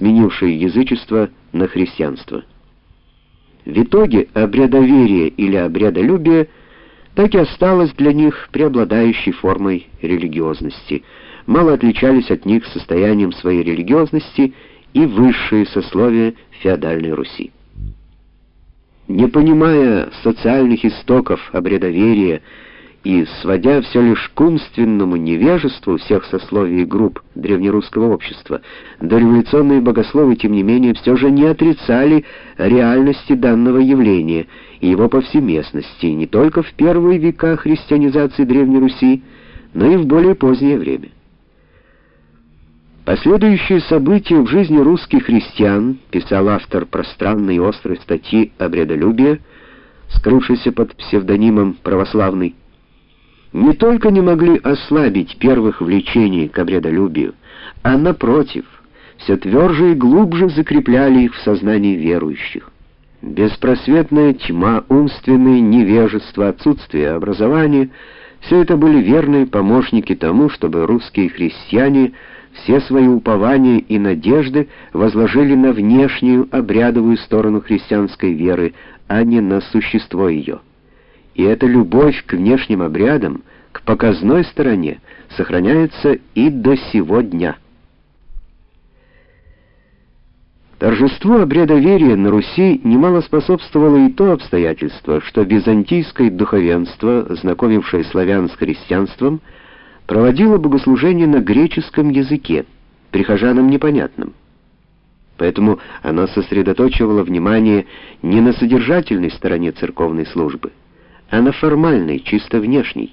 сменившие язычество на христианство. В итоге обрядоверие или обрядолюбие так и осталось для них преобладающей формой религиозности. Мало отличались от них состоянием своей религиозности и высшие сословия феодальной Руси. Не понимая социальных истоков обрядоверия и сводя все лишь к умственному невежеству всех сословий и групп древнерусского общества, дореволюционные богословы, тем не менее, все же не отрицали реальности данного явления и его повсеместности не только в первые века христианизации Древней Руси, но и в более позднее время. Последующие события в жизни русских христиан, писал автор пространной и острой статьи «Обрядолюбие», скрывшийся под псевдонимом «Православный», не только не могли ослабить первых влечений к обрядолюбию, а напротив, все тверже и глубже закрепляли их в сознании верующих. Беспросветная тьма, умственное невежество, отсутствие образования — все это были верные помощники тому, чтобы русские христиане все свои упования и надежды возложили на внешнюю обрядовую сторону христианской веры, а не на существо ее. И эта любовь к внешним обрядам, к показной стороне, сохраняется и до сего дня. Торжеству обрядоверия на Руси немало способствовало и то обстоятельство, что византийское духовенство, знакомившее славян с христианством, проводило богослужение на греческом языке, прихожанам непонятным. Поэтому оно сосредоточивало внимание не на содержательной стороне церковной службы, а на формальной, чисто внешней.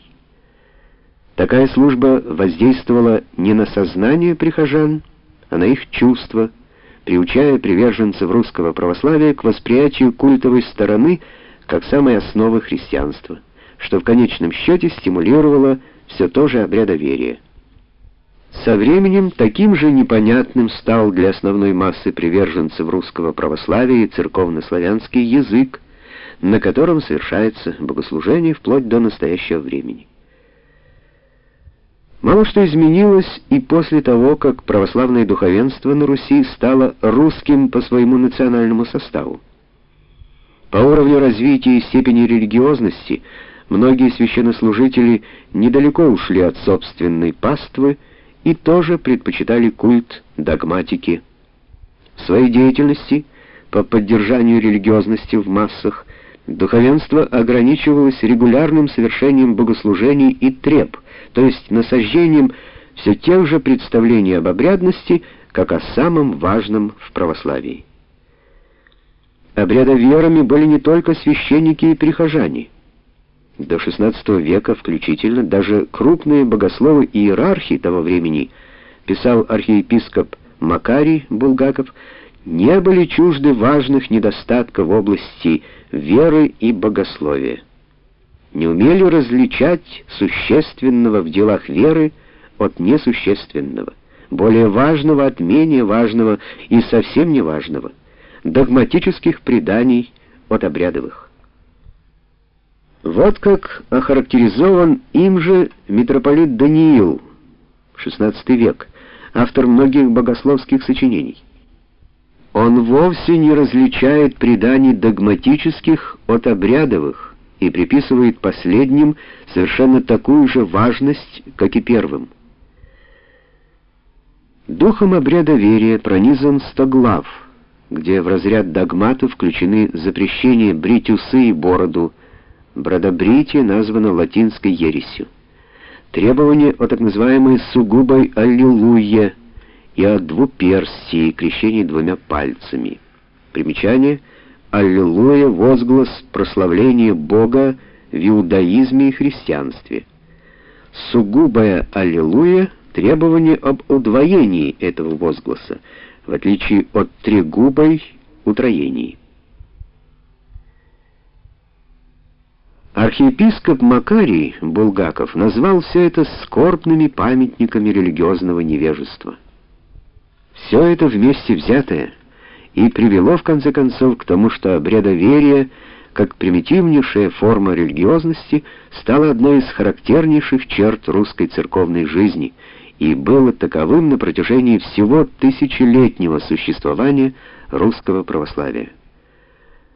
Такая служба воздействовала не на сознание прихожан, а на их чувства, приучая приверженцев русского православия к восприятию культовой стороны как самой основы христианства, что в конечном счете стимулировало все то же обрядоверие. Со временем таким же непонятным стал для основной массы приверженцев русского православия и церковнославянский язык, на котором совершается богослужение вплоть до настоящего времени. Мало что изменилось и после того, как православное духовенство на Руси стало русским по своему национальному составу. По уровню развития и степени религиозности многие священнослужители недалеко ушли от собственной паствы и тоже предпочитали культ догматики. В своей деятельности по поддержанию религиозности в массах Духовенство ограничивалось регулярным совершением богослужений и треб, то есть насаждением все тех же представлений об обрядности, как о самом важном в православии. Обрядоверами были не только священники и прихожане. До XVI века включительно даже крупные богословы и иерархи того времени, писал архиепископ Макарий Булгаков, не были чужды важных недостатков в области веры и богословия. Не умели различать существенного в делах веры от несущественного, более важного от менее важного и совсем неважного, догматических преданий от обрядовых. Вот как охарактеризован им же митрополит Даниил, XVI век, автор многих богословских сочинений. Он вовсе не различает преданий догматических от обрядовых и приписывает последним совершенно такую же важность, как и первым. Духом обряда верия пронизан стоглав, где в разряд догматов включены запрещение брить усы и бороду, бродобритие названо латинской ересью, требование о так называемой сугубой аллилуйе, и о двуперстии, крещении двумя пальцами. Примечание «Аллилуйя» — возглас прославления Бога в иудаизме и христианстве. Сугубая «Аллилуйя» — требование об удвоении этого возгласа, в отличие от трегубой утроении. Архиепископ Макарий Булгаков назвал все это скорбными памятниками религиозного невежества. Все это вместе взятое и привело в конце концов к тому, что обрядоверие, как примитивнейшая форма религиозности, стало одной из характернейших черт русской церковной жизни и было таковым на протяжении всего тысячелетнего существования русского православия.